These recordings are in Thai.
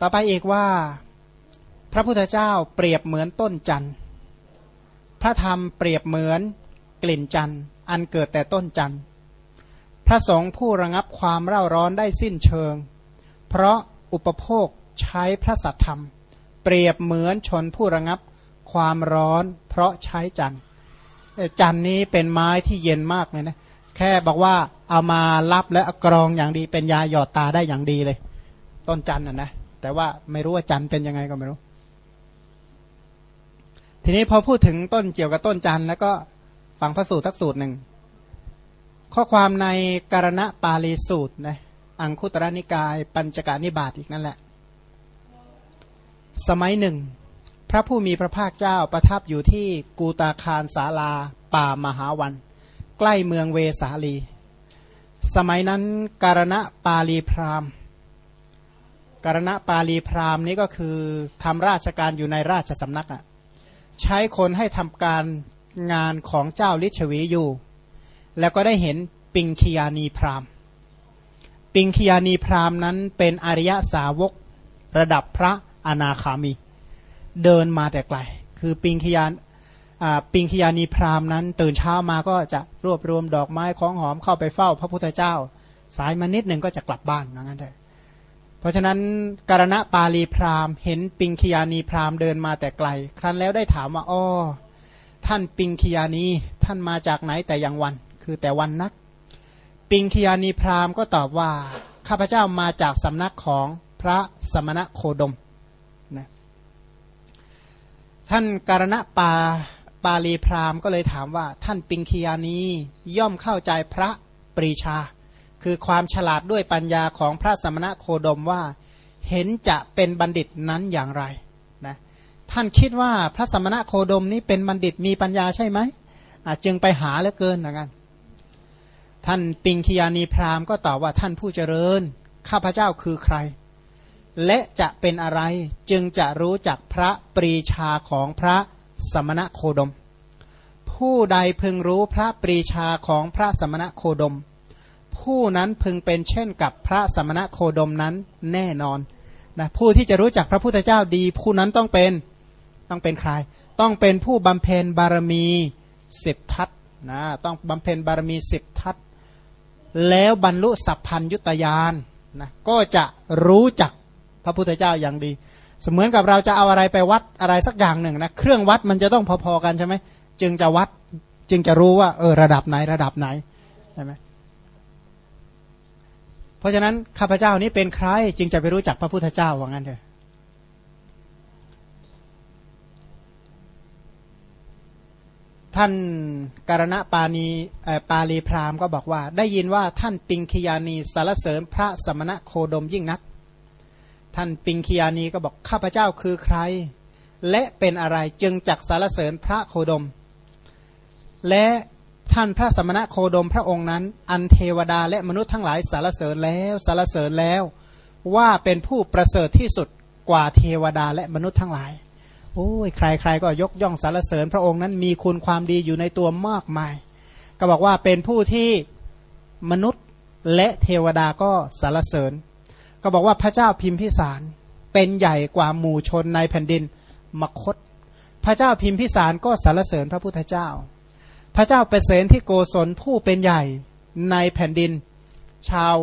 ต่อไปอีกว่า พระพุทธเจ้าเปรียบเหมือนต้นจันทร์พระธรรมเปรียบเหมือนกลิ่นจันทร์อันเกิดแต่ต้นจันทร์พระสงฆ์ผู้ระงับความเร่าร้อนได้สิ้นเชิง เพราะอุปโภคใช้พระสัทธรรม เปรียบเหมือนชนผู้ระงับความร้อน เพราะใช้จันทร์จันนี้เป็นไม้ที่เย็นมากเลยนะแค่บอกว่าเอามารับและกรองอย่างดีเป็นยาหยอดตาได้อย่างดีเลย ต้นจันน่ะนะ แต่ว่าไม่รู้ว่าจันเป็นยังไงก็ไม่รู้ ทีนี้พอพูดถึงต้นเกี่ยวกับต้นจันแล้วก็ฟังพระสูตรทักสูตรหนึ่ง ข้อความในการณะปาลีสูตรนะอังคุตรนิกาย ปัญจการนิบาตอีกนั่นแหละ สมัยหนึ่ง พระผู้มีพระภาคเจ้าประทับอยู่ที่กูตาคารสาลา ป่ามหาวัน ใกล้เมืองเวสาลี สมัยนั้นการณะปาลีพราหม การณะปาลีพรามนี้ก็คือทำราชการอยู่ในราชสำนักอะใช้คนให้ทำการงานของเจ้าลิชวีอยู่ แล้วก็ได้เห็นปิงคียานีพรามปิงคียานีพรามนั้นเป็นอริยสาวกระดับพระอนาคามี เดินมาแต่ไกล คือปิงขยานปิงขยานีพราหมณ์นั้น ตื่นเช้ามาก็จะรวบรวมดอกไม้ของหอมเข้าไปเฝ้า พระพุทธเจ้า สายมานิดหนึ่งก็จะกลับบ้านงั้นเถอะ เพราะฉะนั้นการณะปาลีพราหมณ์ เห็นปิงขยานีพราหมณ์เดินมาแต่ไกล ครั้นแล้วได้ถามว่าอ้อท่านปิงขยานีท่านมาจากไหนแต่ยังวัน คือแต่วันนัก ปิงขยานีพราหมณ์ก็ตอบว่าข้าพเจ้ามาจากสำนักของพระสมณะโคดมนะท่านการณะปาปาลีพราหมณ์ก็เลยถามว่า ท่านปิงคียานีย่อมเข้าใจพระปรีชา คือความฉลาดด้วยปัญญาของพระสมณะโคดมว่า เห็นจะเป็นบัณฑิตนั้นอย่างไรนะท่านคิดว่าพระสมณะโคดมนี้เป็นบัณฑิตมีปัญญาใช่ไหมจึงไปหาเหลือเกินเหมือนกันท่านปิงคียานีพราหมณ์ก็ตอบว่าท่านผู้เจริญ ข้าพเจ้าคือใคร และจะเป็นอะไรจึงจะรู้จักพระปรีชาของพระสมณะโคดม ผู้ใดพึงรู้พระปรีชาของพระสมณะโคดม ผู้นั้นพึงเป็นเช่นกับพระสมณะโคดมนั้นแน่นอนนะผู้ที่จะรู้จักพระพุทธเจ้าดี ผู้นั้นต้องเป็นต้องเป็นใคร ต้องเป็นผู้บำเพ็ญบารมีสิบทัศนะต้องบำเพ็ญบารมีสิบทัศแล้วบรรลุสัพพัญยุตยานนะก็จะรู้จักพระพุทธเจ้าอย่างดี เสมือนกับเราจะเอาอะไรไปวัดอะไรสักอย่างหนึ่งนะเครื่องวัดมันจะต้องพอๆกันใช่ไหมจึงจะวัดจึงจะรู้ว่าเออระดับไหนระดับไหนใช่ไหม เพราะฉะนั้นข้าพเจ้านี้เป็นใครจึงจะไปรู้จักพระพุทธเจ้าว่างั้นเถอะท่านการณปานีปาลีพรามก็บอกว่า ได้ยินว่าท่านปิงคียานีสารเสริญพระสมณะโคดมยิ่งนัก ท่านปิงคียานีก็บอกข้าพเจ้าคือใคร และเป็นอะไรจึงจักสารเสริญพระโคดม และ ท่านพระสมณะโคดมพระองค์นั้น อันเทวดาและมนุษย์ทั้งหลายสารเสริญแล้วสารเสริญแล้ว ว่าเป็นผู้ประเสริฐที่สุดกว่าเทวดาและมนุษย์ทั้งหลาย โอ้ยใครๆก็ยกย่องสารเสริญพระองค์นั้นมีคุณความดีอยู่ในตัวมากมาย ก็บอกว่าเป็นผู้ที่มนุษย์และเทวดาก็สารเสริญ ก็บอกว่าพระเจ้าพิมพิสารเป็นใหญ่กว่าหมู่ชนในแผ่นดินมคต พระเจ้าพิมพิสารก็สรรเสริญพระพุทธเจ้า พระเจ้าเปรตที่โกศลผู้เป็นใหญ่ในแผ่นดิน ชาว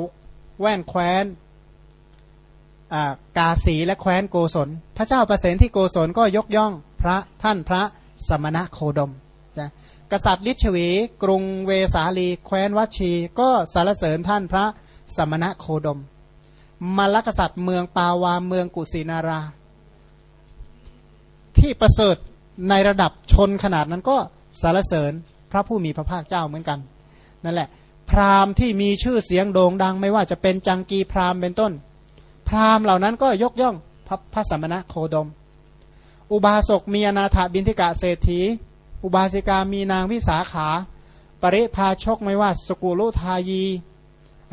แว่นแคว้นกาสีและแคว้นโกศล พระเจ้าเปรตที่โกศลก็ยกย่องพระท่านพระสมณะโคดมนะกษัตริย์ลิชวี กรุงเวสาลี แคว้นวัชี ก็สรรเสริญท่านพระสมณะโคดมมลกษัตริย์เมืองปาวาเมืองกุสินารา ที่ประเสริฐในระดับชนขนาดนั้นก็สารเสริญ ระผู้มีพระภาคเจ้าเหมือนกัน นั่นแหละ พราหมณ์ที่มีชื่อเสียงโด่งดัง ไม่ว่าจะเป็นจังกีพราหมณ์เป็นต้น พราหมณ์เหล่านั้นก็ยกย่องพระพระสมณะโคดม อุบาสกมีอนาถบินทิกะเศรษฐี อุบาสิกามีนางวิสาขา ปริพาชกไม่ว่าสกุลุทายี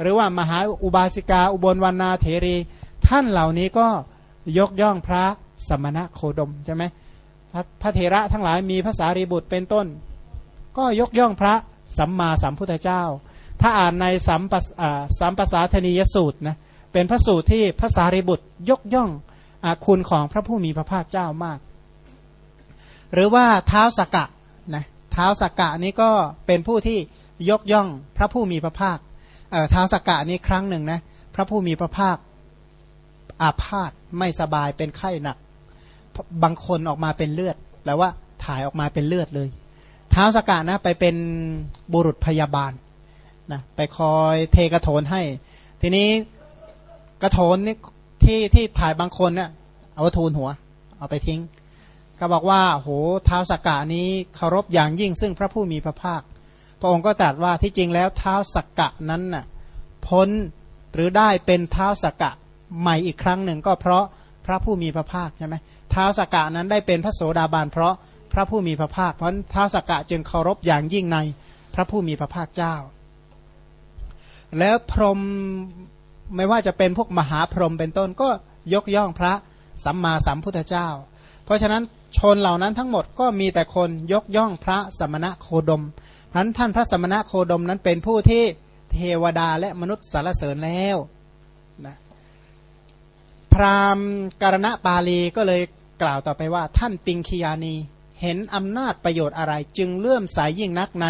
หรือว่ามหาอุบาสิกาอุบลวันนาเถรี ท่านเหล่านี้ก็ยกย่องพระสมณะโคดมใช่ไหมพระพระเถระทั้งหลายมีภาษารีบุตรเป็นต้น ก็ยกย่องพระสัมมาสัมพุทธเจ้า ถ้าอ่านในสัมปสัมปสาธนียสูตรนะเป็นพระสูตรที่ภาษารีบุตรยกย่องคุณของพระผู้มีพระภาคเจ้ามาก หรือว่าเท้าสกกะนะเท้าสกกะนี้ก็เป็นผู้ที่ยกย่องพระผู้มีพระภาคเท้าสกกะนี้ครั้งหนึ่งนะพระผู้มีพระภาคอาพาธไม่สบายเป็นไข้หนัก บางคนออกมาเป็นเลือดแปลว่าถ่ายออกมาเป็นเลือดเลย ท้าสกกะนะไปเป็นบุรุษพยาบาลนะไปคอยเทกระโถนให้ ทีนี้กระโถนนี่ที่ที่ถ่ายบางคนเนี่ยเอาทูลหัว เอาไปทิ้ง ก็บอกว่าโหเท้าสกกะนี้เคารพอย่างยิ่งซึ่งพระผู้มีพระภาค พระองค์ก็ตรัสว่าที่จริงแล้วเท้าสกกะนั้นน่ะพ้นหรือได้เป็นเท้าสกกะใหม่อีกครั้งหนึ่งก็เพราะพระผู้มีพระภาคใช่ไหมเท้าสกกะนั้นได้เป็นพระโสดาบันเพราะ พระผู้มีพระภาค เพราะท้าสกกะจึงเคารพอย่างยิ่งในพระผู้มีพระภาคเจ้า แล้วพรหมไม่ว่าจะเป็นพวกมหาพรหมเป็นต้นก็ยกย่องพระสัมมาสัมพุทธเจ้า เพราะฉะนั้นชนเหล่านั้นทั้งหมดก็มีแต่คนยกย่องพระสมณะโคดมนั้นท่านพระสมณะโคดมนั้นเป็นผู้ที่เทวดาและมนุษย์สารเสริญแล้วนะพราหมณ์การณปาลีก็เลยกล่าวต่อไปว่าท่านปิงคียานี เห็นอำนาจประโยชน์อะไร จึงเลื่อมสายยิ่งนักใน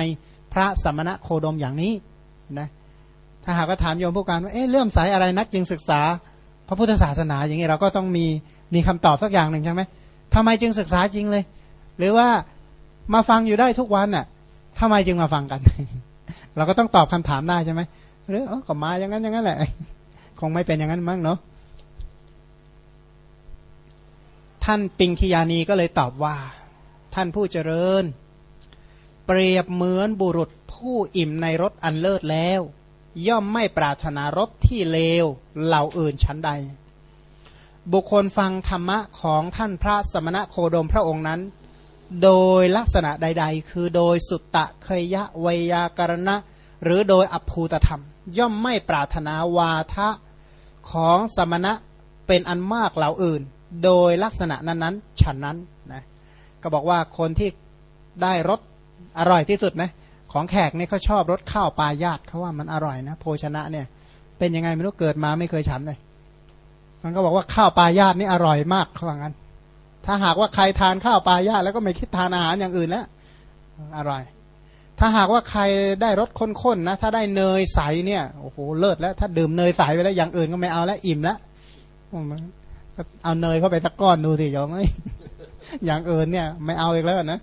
พระสมณะโคดมอย่างนี้นะถ้าหากก็ถามโยมผู้การว่าเอ๊ะเลื่อมสายอะไรนักจึงศึกษา พระพุทธศาสนาอย่างนี้เราก็ต้องมีมีคำตอบสักอย่างหนึ่งใช่ไหมทำไมจึงศึกษาจริงเลย หรือว่ามาฟังอยู่ได้ทุกวันน่ะทำไมจึงมาฟังกัน เราก็ต้องตอบคำถามได้ใช่ไหมหรืออ๋อก็มาอย่างนั้นอย่างนั้นแหละ คงไม่เป็นอย่างนั้นมั้งเนาะท่านปิงคียานีก็เลยตอบว่า ท่านผู้เจริญ เปรียบเหมือนบุรุษผู้อิ่มในรถอันเลิศแล้ว ย่อมไม่ปรารถนารถที่เลวเหล่าอื่นชั้นใด บุคคลฟังธรรมะของท่านพระสมณะโคดมพระองค์นั้น โดยลักษณะใด ๆ คือโดยสุตตะเคยะวยากรณะ หรือโดยอภูตธรรม ย่อมไม่ปรารถนาวาทะของสมณะเป็นอันมากเหล่าอื่น โดยลักษณะนั้นๆ ฉันนั้นนะ ก็บอกว่าคนที่ได้รสอร่อยที่สุดนะของแขกเนี่ยเขาชอบรสข้าวปลายาตเขาว่ามันอร่อยนะโภชนะเนี่ย เป็นยังไงไม่รู้เกิดมาไม่เคยฉันเลยมันก็บอกว่าข้าวปลายาตนี่อร่อยมากเขาว่างั้น ถ้าหากว่าใครทานข้าวปลายาตแล้วก็ไม่คิดทานอาหารอย่างอื่นแล้วอร่อย ถ้าหากว่าใครได้รสข้นๆนะถ้าได้เนยใสเนี่ยโอ้โหเลิศแล้ว ถ้าดื่มเนยใสไปแล้วอย่างอื่นก็ไม่เอาแล้วอิ่มแล้วเอาเนยเข้าไปสักก้อนดูสิยอมไหม อย่างเอินเนี่ยไม่เอาอีกแล้วนะ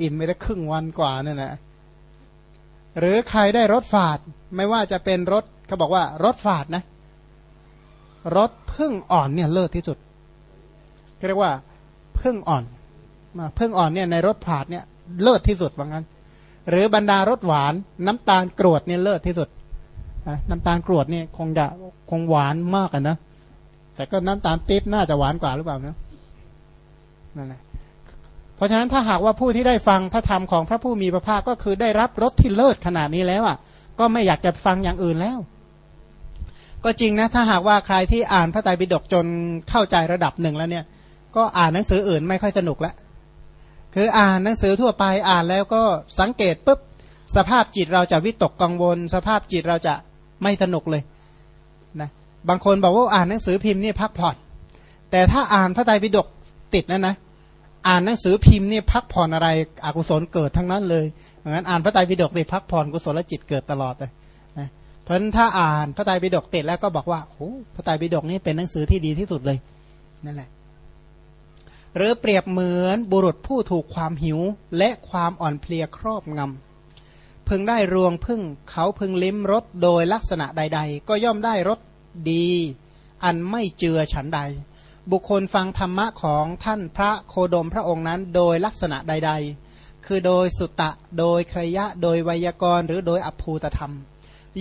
อิ่มไปได้ครึ่งวันกว่านี่แหละหรือใครได้รถฝาด ไม่ว่าจะเป็นรถเขาบอกว่ารถฝาดนะ รถพึ่งอ่อนเนี่ยเลิศที่สุดเรียกว่าพึ่งอ่อนมาพึ่งอ่อนเนี่ยในรถผาดเนี่ยเลิศที่สุดว่างั้น หรือบรรดารสหวานน้ำตาลกรวดเนี่ยเลิศที่สุดน้ำตาลกรวดเนี่ยคงจะคงหวานมากกันนะแต่ก็น้ำตาลปี๊บน่าจะหวานกว่าหรือเปล่านะ นั่นแหละเพราะฉะนั้นถ้าหากว่าผู้ที่ได้ฟังพระธรรมของพระผู้มีพระภาคก็คือได้รับรสที่เลิศขนาดนี้แล้วอะ ก็ไม่อยากจะฟังอย่างอื่นแล้ว ก็จริงนะ ถ้าหากว่าใครที่อ่านพระไตรปิฎกจนเข้าใจระดับหนึ่งแล้วเนี่ย ก็อ่านหนังสืออื่นไม่ค่อยสนุกล้วคืออ่านหนังสือทั่วไปอ่านแล้วก็สังเกตปุ๊บสภาพจิตเราจะวิตกกังวล สภาพจิตเราจะไม่สนุกเลยนะบางคนบอกว่าอ่านหนังสือพิมพ์นี่พักผ่อน แต่ถ้าอ่านพระไตรปิฎก ติดนั่นนะอ่านหนังสือพิมพ์เนี่ยพักผ่อนอะไรอกุศลเกิดทั้งนั้นเลยงั้นอ่านพระไตรปิฎกติพักผ่อนกุศลจิตเกิดตลอดเลยนะเพราะฉะนั้นถ้าอ่านพระไตรปิฎกติดแล้วก็บอกว่าโอ้พระไตรปิฎกนี่เป็นหนังสือที่ดีที่สุดเลยนั่นแหละ หรือเปรียบเหมือนบุรุษผู้ถูกความหิวและความอ่อนเพลียครอบงำพึงได้รวงพึ่งเขาพึงลิ้มรสโดยลักษณะใด ๆ ก็ย่อมได้รสดี อันไม่เจือฉันใด บุคคลฟังธรรมะของท่านพระโคดมพระองค์นั้นโดยลักษณะใด ๆ คือโดยสุตตะโดยเคยะ โดยไวยากรณ์ หรือโดยอภูตธรรม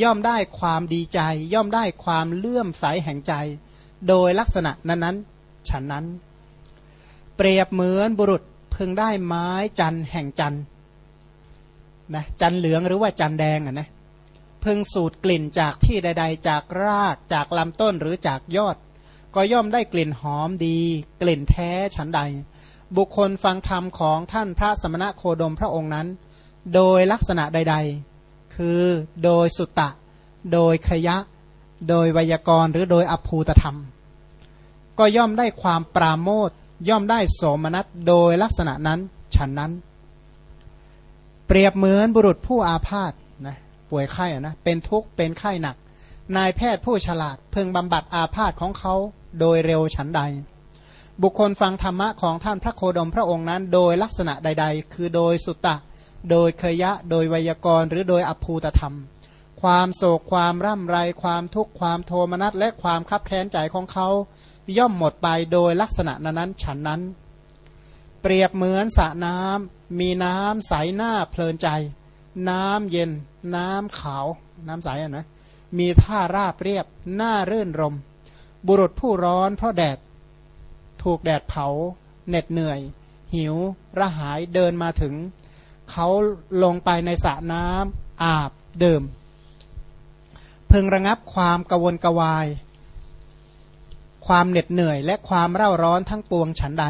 ย่อมได้ความดีใจ ย่อมได้ความเลื่อมใสแห่งใจ โดยลักษณะนั้นๆฉันนั้น เปรียบเหมือนบุรุษพึงได้ไม้จันแห่งจันนะจันเหลืองหรือว่าจันแดงอะนะพึงสูดกลิ่นจากที่ใด ๆ จากรากจากลำต้นหรือจากยอด ก็ย่อมได้กลิ่นหอมดี กลิ่นแท้ฉันใด บุคคลฟังธรรมของท่านพระสมณะโคดมพระองค์นั้น โดยลักษณะใด ๆ คือโดยสุตตะ โดยขยะ โดยไวยากรณ์หรือโดยอภูตธรรม ก็ย่อมได้ความปราโมทย่อมได้โสมนัสโดยลักษณะนั้นฉันนั้น เปรียบเหมือนบุรุษผู้อาพาธนะป่วยไข้นะเป็นทุกข์เป็นไข้หนัก นายแพทย์ผู้ฉลาดเพึงบำบัดอาพาธของเขาโดยเร็วฉันใด บุคคลฟังธรรมะของท่านพระโคดมพระองค์นั้น โดยลักษณะใด ๆ คือโดยสุตตะ โดยเคยะ โดยไวยากรณ์หรือโดยอภูตธรรม ความโศกความร่ำไร ความทุกข์ความโทมนัสและความคับแค้นใจของเขา ย่อมหมดไปโดยลักษณะนั้นฉันนั้น เปรียบเหมือนสระน้ำมีน้ำใสหน้าเพลินใจ น้ำเย็น น้ำขาว น้ำใสอะนะ มีท่าราบเรียบหน้าเรื่นรม บุรุษผู้ร้อนเพราะแดด ถูกแดดเผา เหน็ดเหนื่อย หิว ระหายเดินมาถึง เขาลงไปในสระน้ำอาบเดิม พึงระงับความกวนกวาย ความเหน็ดเหนื่อย และความเร่าร้อนทั้งปวงฉันใด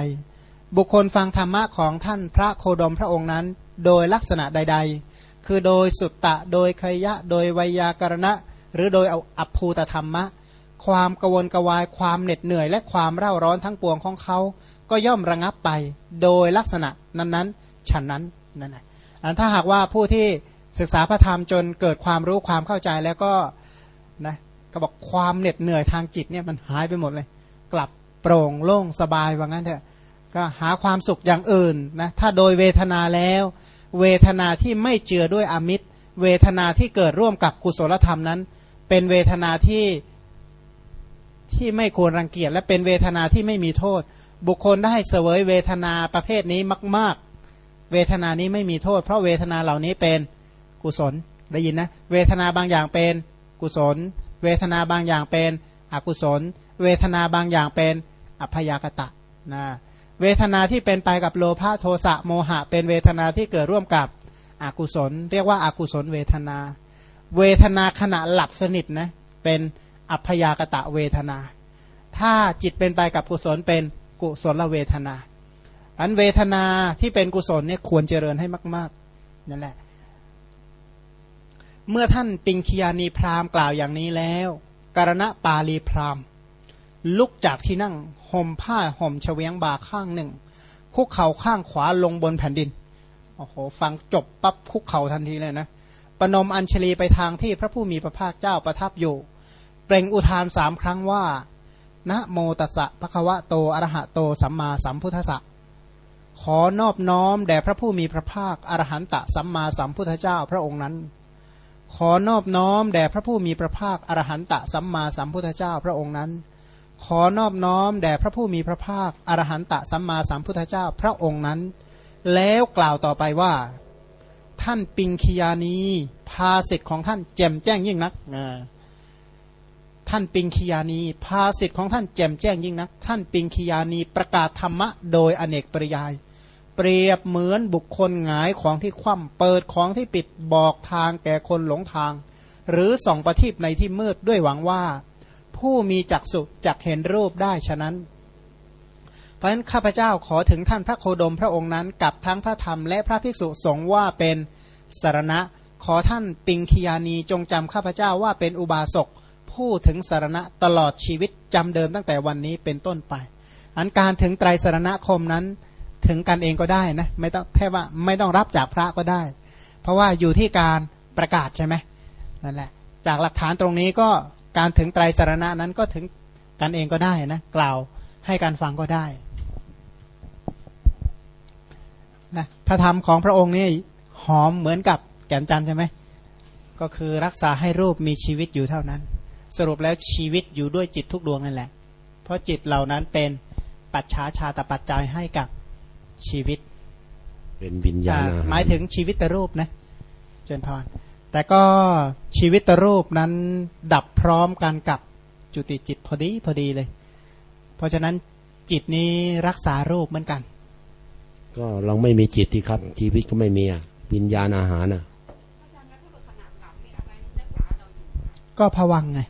บุคคลฟังธรรมะของท่านพระโคดมพระองค์นั้น โดยลักษณะใด ๆคือโดยสุตตะ โดยคยะ โดยวยากรณะ หรือโดยอัภูตธรรมะ ความกวนกวายความเหน็ดเหนื่อย และความเร่าร้อนทั้งปวงของเขา ก็ย่อมระงับไปโดยลักษณะนั้นๆฉันนั้นนั่นแหละถ้าหากว่าผู้ที่ศึกษาพระธรรมจนเกิดความรู้ความเข้าใจแล้วก็นะก็บอกความเหน็ดเหนื่อยทางจิตเนี่ยมันหายไปหมดเลย กลับโปร่งโล่งสบายว่างั้นเถอะก็หาความสุขอย่างอื่นนะถ้าโดยเวทนาแล้ว เวทนาที่ไม่เจือด้วยอมิตร เวทนาที่เกิดร่วมกับกุศลธรรมนั้น เป็นเวทนาที่ที่ไม่ควรรังเกียจและเป็นเวทนาที่ไม่มีโทษ บุคคลได้เสวยเวทนาประเภทนี้มาก ๆ เวทนานี้ไม่มีโทษ เพราะเวทนาเหล่านี้เป็นกุศลได้ยินนะเวทนาบางอย่างเป็นกุศล เวทนาบางอย่างเป็นอกุศล เวทนาบางอย่างเป็นอัพยากตะนะเวทนาที่เป็นไปกับโลภะโทสะโมหะ เป็นเวทนาที่เกิดร่วมกับอกุศล เรียกว่าอากุศลเวทนา เวทนาขณะหลับสนิทนะเป็นอัพยากตะเวทนา ถ้าจิตเป็นไปกับกุศลเป็นกุศลเวทนา อันเวทนาที่เป็นกุศลเนี่ยควรเจริญให้มาก ๆนั่นแหละ เมื่อท่านปิงคียานีพราหมณ์กล่าวอย่างนี้แล้วกรณะปาลีพราหมณ์ลุกจากที่นั่งห่มผ้าห่มเฉวียงบาข้างหนึ่ง คุกเข่าข้างขวาลงบนแผ่นดินโอ้โหฟังจบปั๊บคุกเข่าทันทีเลยนะ ปนมอัญชลีไปทางที่พระผู้มีพระภาคเจ้าประทับอยู่ เปล่งอุทานสามครั้งว่า นะโมตัสสะภะคะวะโตอรหะโตสัมมาสัมพุทธัสสะขอนอบน้อมแด่พระผู้มีพระภาคอรหันตะสัมมาสัมพุทธเจ้าพระองค์นั้น ขอนอบน้อมแด่พระผู้มีพระภาคอรหันตะสัมมาสัมพุทธเจ้าพระองค์นั้น ขอนอบน้อมแด่พระผู้มีพระภาคอรหันตะสัมมาสัมพุทธเจ้าพระองค์นั้น แล้วกล่าวต่อไปว่า ท่านปิงคียานีภาสิทธิ์ของท่านแจ่มแจ้งยิ่งนักท่านปิงคียานีภาสิทธิ์ของท่านแจ่มแจ้งยิ่งนัก ท่านปิงคียานีประกาศธรรมะโดยอเนกปริยาย เปรียบเหมือนบุคคลหงายของที่คว่ำเปิดของที่ปิดบอกทางแก่คนหลงทาง หรือส่องประทีปในที่มืดด้วยหวังว่า ผู้มีจักสุจักเห็นรูปได้ฉะนั้น เพราะฉะนั้นข้าพเจ้าขอถึงท่านพระโคดมพระองค์นั้นกับทั้งพระธรรมและพระภิกษุสงฆ์ว่าเป็นสารณะ ขอท่านปิงคียานีจงจำข้าพเจ้าว่าเป็นอุบาสกผู้ถึงสารณะตลอดชีวิตจำเดิมตั้งแต่วันนี้เป็นต้นไป อันการถึงไตรสารณคมนั้นถึงกันเองก็ได้นะไม่ต้องแค่ว่าไม่ต้องรับจากพระก็ได้ เพราะว่าอยู่ที่การประกาศใช่ไหมนั่นแหละจากหลักฐานตรงนี้ก็การถึงไตรสารณะนั้นก็ถึงกันเองก็ได้นะกล่าวให้การฟังก็ได้ นะพระธรรมของพระองค์นี่หอมเหมือนกับแก่นจันใช่ไหมก็คือรักษาให้รูปมีชีวิตอยู่เท่านั้น สรุปแล้วชีวิตอยู่ด้วยจิตทุกดวงนั่นแหละ เพราะจิตเหล่านั้นเป็นปัจฉาชาตปัจจัยให้กับชีวิต เป็นวิญญาณหมายถึงชีวิตตรูปนะเจนพรแต่ก็ชีวิตตรูปนั้นดับพร้อมกันกับจุติจิตพอดีพอดีเลย เพราะฉะนั้นจิตนี้รักษารูปเหมือนกัน ก็เราไม่มีจิตที่ครับ ชีวิตก็ไม่มีอะวิญญาณอาหารอะก็ผวังไง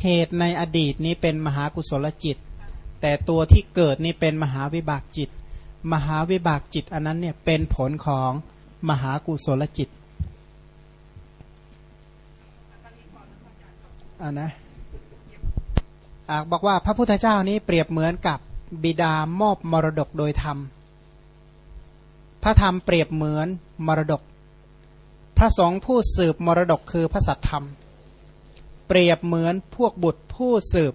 เหตุในอดีตนี้เป็นมหากุศลจิต แต่ตัวที่เกิดนี่เป็นมหาวิบากจิต มหาวิบากจิตอันนั้นเนี่ยเป็นผลของมหากุศลจิตอ่านะ บอกว่าพระพุทธเจ้านี้เปรียบเหมือนกับบิดามอบมรดกโดยธรรม พระธรรมเปรียบเหมือนมรดก พระสงฆ์ผู้สืบมรดกคือพระสัทธรรม เปรียบเหมือนพวกบุตรผู้สืบ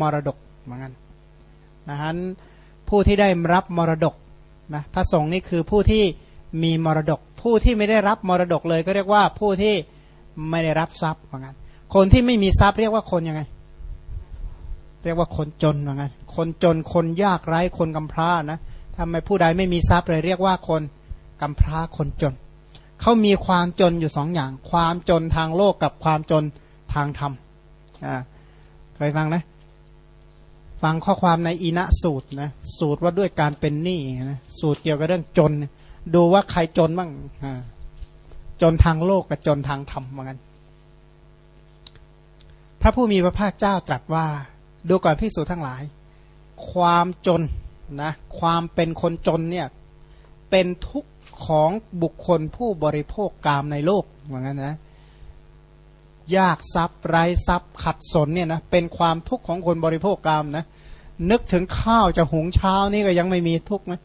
มรดกเหมือนกันนะฮะผู้ที่ได้รับมรดกนะพระสงฆ์นี่คือผู้ที่มีมรดก ผู้ที่ไม่ได้รับมรดกเลยก็เรียกว่าผู้ที่ไม่ได้รับทรัพย์เหมือนกันคนที่ไม่มีทรัพย์เรียกว่าคนยังไง เรียกว่าคนจนเหมือนกันคนจนคนยากไร้คนกำพร้านะทำไมผู้ใดไม่มีทรัพย์เลยเรียกว่าคนกำพร้าคนจนเขามีความจนอยู่สองอย่าง ความจนทางโลกกับความจนทางธรรมอ่าเคยฟังนะฟังข้อความในอินะสูตรนะสูตรว่าด้วยการเป็นหนี้นะสูตรเกี่ยวกับเรื่องจน ดูว่าใครจนบ้างจนทางโลกกับจนทางธรรมเหมือนกัน พระผู้มีพระภาคเจ้าตรัสว่า ดูก่อนพิสูจทั้งหลาย ความจนนะความเป็นคนจนเนี่ยเป็นทุกข์ของบุคคลผู้บริโภคกามในโลกเหมือนกันนะยากทรัพย์ไร้ทรัพย์ขัดสนเนี่ยนะเป็นความทุกข์ของคนบริโภคกรรมนะนึกถึงข้าวจะหุงเช้านี่ก็ยังไม่มีทุกข์นะ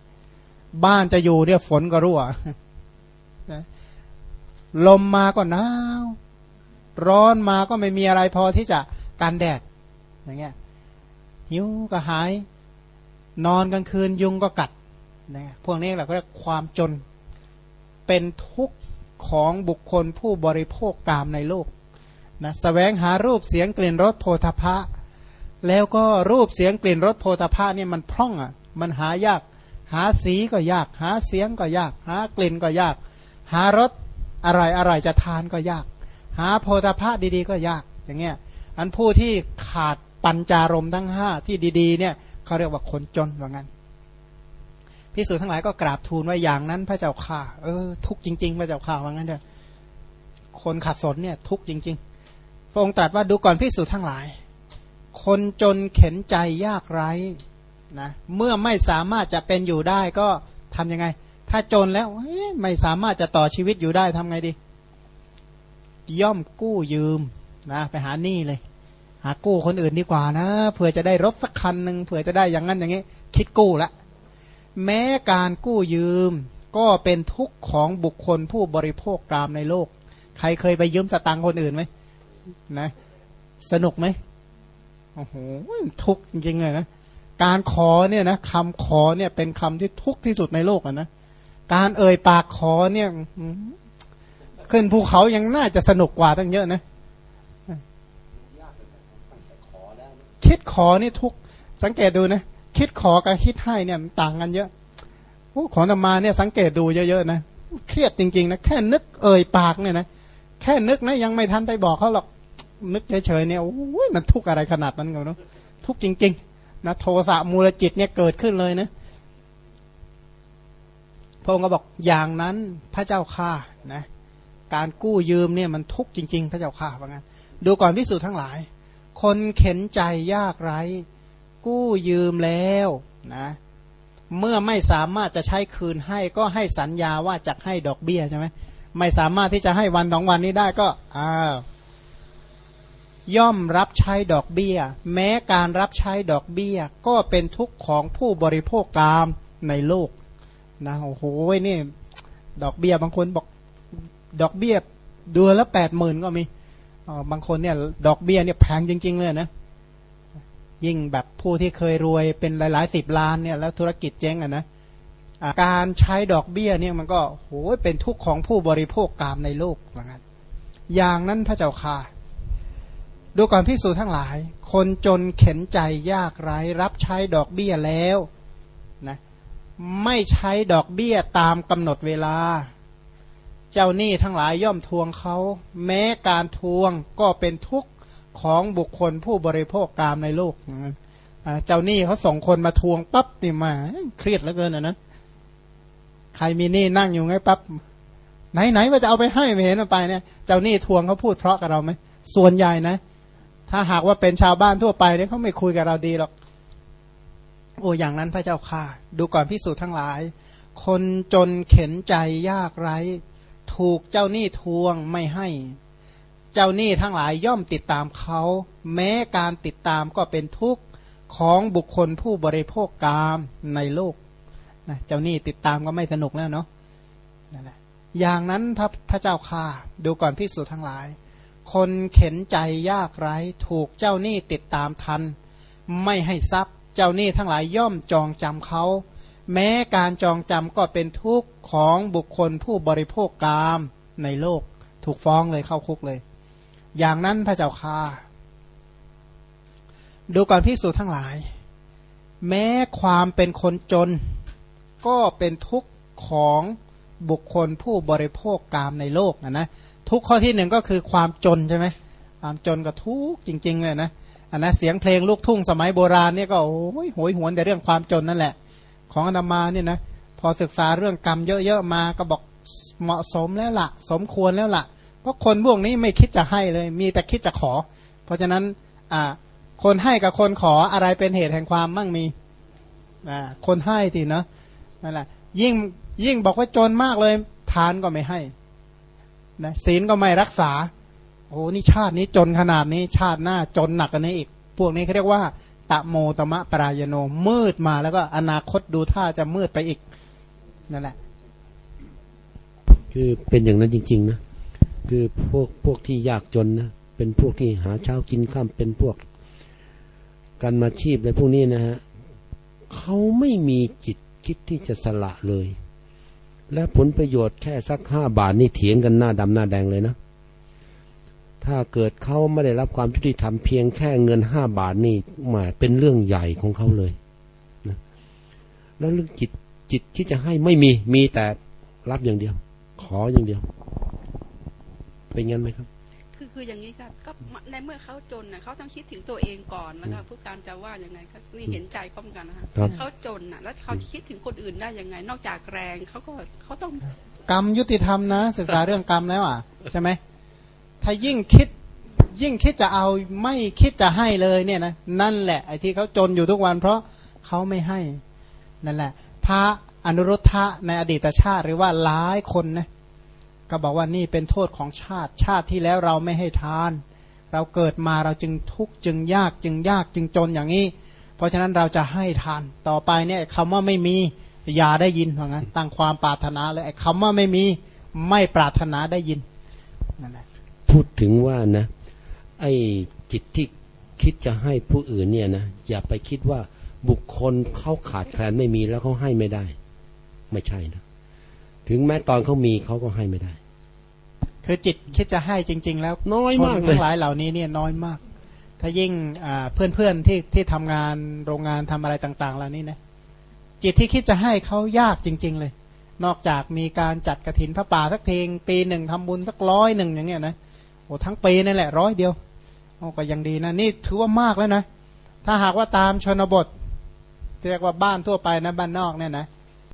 บ้านจะอยู่เนี่ยฝนก็รั่วนะลมมาก็หนาวร้อนมาก็ไม่มีอะไรพอที่จะกันแดดอย่างเงี้ย หิวก็หาย นอนกลางคืนยุงก็กัดนะพวกนี้เราก็เรียกความจนเป็นทุกข์ของบุคคลผู้บริโภคกามในโลกนะสแสวงหารูปเสียงกลิ่นรสโพธพะ แล้วก็รูปเสียงกลิ่นรสโพธพะเนี่ยมันพร่องอะมันหายาก หาสีก็ยาก หาเสียงก็ยาก หากลิ่นก็ยาก หารสอร่อยอร่อยจะทานก็ยาก หาโพธพะดีๆก็ยากอย่างเงี้ยอันผู้ที่ขาด ปัญจารมทั้งห้าที่ดีๆเนี่ยเขาเรียกว่าคนจนว่างั้นพิสูจน์ทั้งหลายก็กราบทูลว่าอย่างนั้นพระเจ้าข่าเออทุกจริง ๆ พระเจ้าข่าว่างั้นเถอะคนขัดสนเนี่ยทุกจริง ๆ พระองค์ตรัสว่าดูก่อนพิสูจน์ทั้งหลาย คนจนเข็นใจยากไร้นะเมื่อไม่สามารถจะเป็นอยู่ได้ก็ทํำยังไง ถ้าจนแล้วไม่สามารถจะต่อชีวิตอยู่ได้ทำไงดี ย่อมกู้ยืมนะไปหาหนี้เลย หากู้คนอื่นดีกว่านะเผื่อจะได้รถสักคันหนึ่งเผื่อจะได้อย่างนั้นอย่างนี้ คิดกู้ละ แม้การกู้ยืมก็เป็นทุกข์ของบุคคลผู้บริโภคกรามในโลก ใครเคยไปยืมสตังค์คนอื่นไหมนะ สนุกไหมโอ้โหทุกจริงเลยนะการขอเนี่ยนะคำขอเนี่ยเป็นคำที่ทุกข์ที่สุดในโลกนะการเอ่ยปากขอเนี่ย ขึ้นภูเขายังน่าจะสนุกกว่าตั้งเยอะนะ คิดขอนี่ทุกสังเกตดูนะ คิดขอกับคิดให้เนี่ยต่างกันเยอะโอ้ของธรรมาเนี่ยสังเกตดูเยอะๆนะเครียดจริงๆนะแค่นึกเอ่ยปากเนี่ยนะแค่นึกนะยังไม่ทันไปบอกเขาหรอกนึกเฉยๆเนี่ยโอ้ยมันทุกอะไรขนาดนั้นกันเนาะทุกจริง ๆ นะโทสะมูลจิตเนี่ยเกิดขึ้นเลยนะพระองค์ก็บอกอย่างนั้นพระเจ้าข้านะการกู้ยืมเนี่ยมันทุกข์จริง ๆ พระเจ้าข้าว่างั้นดูก่อนพิสูจน์ทั้งหลาย คนเข็นใจยากไร้ กู้ยืมแล้วนะเมื่อไม่สามารถจะใช้คืนให้ก็ให้สัญญาว่าจะให้ดอกเบี้ยใช่ไหมไม่สามารถที่จะให้วันสองวันนี้ได้ก็อ้าวย่อมรับใช้ดอกเบี้ย แม้การรับใช้ดอกเบี้ย ก็เป็นทุกข์ของผู้บริโภคกามในโลกนะโอ้โหนี่ ดอกเบี้ยบางคนบอก ดอกเบี้ยเดือนละแปดหมื่นก็มี บางคนเนี่ยดอกเบี้ยเนี่ยแพงจริง ๆ เลยนะ ยิ่งแบบผู้ที่เคยรวยเป็นหลายๆสิบล้านเนี่ยแล้วธุรกิจเจ๊งอะนะการใช้ดอกเบี้ยเนี่ยมันก็โหเป็นทุกข์ของผู้บริโภคกามในโลกเหมือนกันอย่างนั้นพระเจ้าค่ะ ดูก่อนพิสูจนทั้งหลาย คนจนเข็นใจยากไร้รับใช้ดอกเบี้ยแล้วนะไม่ใช้ดอกเบี้ยตามกำหนดเวลา เจ้าหนี้ทั้งหลายย่อมทวงเขา แม้การทวงก็เป็นทุกข์ของบุคคลผู้บริโภคกามในโลกเจ้าหนี้เขาส่งคนมาทวงปั๊บนี่มา เครียดเหลือเกินอะนะใครมีหนี้นั่งอยู่ไงปั๊บไหนไหนว่าจะเอาไปให้ไม่เห็นไปเนี่ยเจ้าหนี้ทวงเขาพูดเพราะกับเราไหมส่วนใหญ่นะ ถ้าหากว่าเป็นชาวบ้านทั่วไปเนี่ยเขาไม่คุยกับเราดีหรอกโอ้อย่างนั้นพระเจ้าค่ะ ดูก่อนพิสูจน์ทั้งหลาย คนจนเข็นใจยากไร้ ถูกเจ้าหนี้ทวงไม่ให้ เจ้าหนี้ทั้งหลายย่อมติดตามเขา แม้การติดตามก็เป็นทุกข์ของบุคคลผู้บริโภคกามในโลกนะเจ้าหนี้ติดตามก็ไม่สนุกแล้วเนาะนั่นแหละอย่างนั้นพระพระเจ้าค่าดูก่อนพิสูจน์ทั้งหลาย คนเข็นใจยากไร้ถูกเจ้าหนี้ติดตามทัน ไม่ให้ทรัพย์ เจ้าหนี้ทั้งหลายย่อมจองจำเขา แม้การจองจำก็เป็นทุกข์ของบุคคลผู้บริโภคกามในโลก ถูกฟ้องเลยเข้าคุกเลย อย่างนั้นพระเจ้าค่าดูก่อนพิสูจน์ทั้งหลาย แม้ความเป็นคนจน ก็เป็นทุกข์ของบุคคลผู้บริโภคกามในโลกนะนะทุกข้อที่หนึ่งก็คือความจนใช่ไหมความจนก็ทุกข์จริง ๆ เลยนะอันนะเสียงเพลงลูกทุ่งสมัยโบราณเนี่ยก็โอ้ยโหยหวนแต่เรื่องความจนนั่นแหละ ของอนามาเนี่ยนะพอศึกษาเรื่องกรรมเยอะๆมาก็บอกเหมาะสมแล้วละ่ะสมควรแล้วละ่ะเพราะคนพวกนี้ไม่คิดจะให้เลย มีแต่คิดจะขอ เพราะฉะนั้นอ่าคนให้กับคนขออะไรเป็นเหตุแห่งความมั่งมีอ่าคนให้ทีเนาะนั่นแหละยิ่งยิ่งบอกว่าจนมากเลยทานก็ไม่ให้นะศีลก็ไม่รักษา โอ้นี่ชาตินี้จนขนาดนี้ชาติหน้าจนหนักกันนี้อีก พวกนี้เขาเรียกว่า ตะโมตมะปรายโนมืดมาแล้วก็อนาคตดูท่าจะมืดไปอีกนั่นแหละ คือเป็นอย่างนั้นจริง ๆ นะ คือพวกพวกที่ยากจนนะเป็นพวกที่หาเช้ากินข้ามเป็นพวก การมาชีพอะไรพวกนี้นะฮะเขาไม่มีจิตคิดที่จะสละเลย และผลประโยชน์แค่สักห้าบาทนี่เถียงกันหน้าดำหน้าแดงเลยนะ ถ้าเกิดเขาไม่ได้รับความยุติธรรมเพียงแค่เงินห้าบาทนี่หมายเป็นเรื่องใหญ่ของเขาเลยนะแล้วเรื่องจิตจิตที่จะให้ไม่มีมีแต่รับอย่างเดียว ขออย่างเดียว เป็นงั้นไหมครับ คือคืออย่างนี้ค่ะก็ในเมื่อเขาจนน่ะเขาต้องคิดถึงตัวเองก่อนแล้วก็ผู้การจะว่ายังไงก็นี่เห็นใจเขาเหมือนกันนะคะครับเขาจนน่ะ แล้วเขาจะคิดถึงคนอื่นได้ยังไง นอกจากแรงเขาก็เขาต้องกรรมยุติธรรมนะศึกษาเรื่องกรรมแล้วอะ ใช่ไหม ถ้ายิ่งคิดยิ่งคิดจะเอาไม่คิดจะให้เลยเนี่ยนะนั่นแหละไอ้ที่เขาจนอยู่ทุกวันเพราะเขาไม่ให้นั่นแหละ พระอนุรุทธะในอดีตชาติหรือว่าหลายคนนะก็บอกว่านี่เป็นโทษของชาติชาติที่แล้วเราไม่ให้ทาน เราเกิดมาเราจึงทุกข์จึงยากจึงยากจึงจนอย่างนี้ เพราะฉะนั้นเราจะให้ทานต่อไปเนี่ยคำว่าไม่มีอย่าได้ยินว่าะงั้นตั้งความปรารถนาเลยคำว่าไม่มีไม่ปรารถนาได้ยินนั่นแหละ พูดถึงว่านะ ไอ้จิตที่คิดจะให้ผู้อื่นเนี่ยนะอย่าไปคิดว่าบุคคลเขาขาดแคลนไม่มีแล้วเขาให้ไม่ได้ ไม่ใช่นะ ถึงแม้ตอนเขามีเขาก็ให้ไม่ได้ คือจิตคิดจะให้จริง ๆ แล้วน้อยมากชนเลยทั้งหลายเหล่านี้เนี่ยน้อยมาก ถ้ายิ่งเพื่อนเพื่อนๆที่ที่ทำงานโรงงานทำอะไรต่าง ๆ เหล่านี้นะจิตที่คิดจะให้เขายากจริง ๆ เลย นอกจากมีการจัดกระถินพระป่าสักเพลงปีหนึ่งทำบุญสักร้อยหนึ่งอย่างเงี้ยนะ โอ้ทั้งปีนั่นแหละร้อยเดียวโอ้ก็ยังดีนะนี่ถือว่ามากแล้วนะ ถ้าหากว่าตามชนบทเรียกว่าบ้านทั่วไปนะบ้านนอกเนี่ยนะ